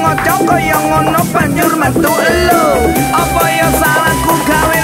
ngocok koyo ngono banjur metu elu. Apa ya salahku gawe